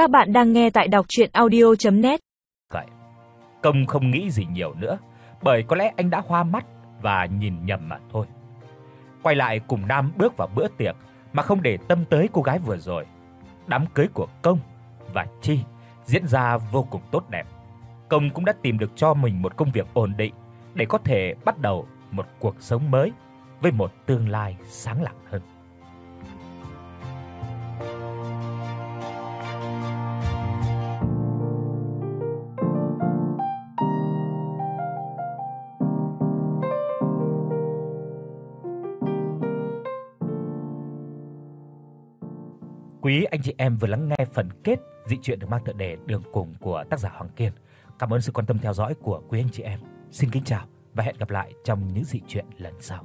Các bạn đang nghe tại đọc audio net Vậy, công không nghĩ gì nhiều nữa, bởi có lẽ anh đã hoa mắt và nhìn nhầm mà thôi. Quay lại cùng Nam bước vào bữa tiệc mà không để tâm tới cô gái vừa rồi. Đám cưới của Công và Chi diễn ra vô cùng tốt đẹp. Công cũng đã tìm được cho mình một công việc ổn định để có thể bắt đầu một cuộc sống mới với một tương lai sáng lạng hơn. Quý anh chị em vừa lắng nghe phần kết dị truyện được mang tựa đề Đường cùng của tác giả Hoàng Kiên. Cảm ơn sự quan tâm theo dõi của quý anh chị em. Xin kính chào và hẹn gặp lại trong những dị truyện lần sau.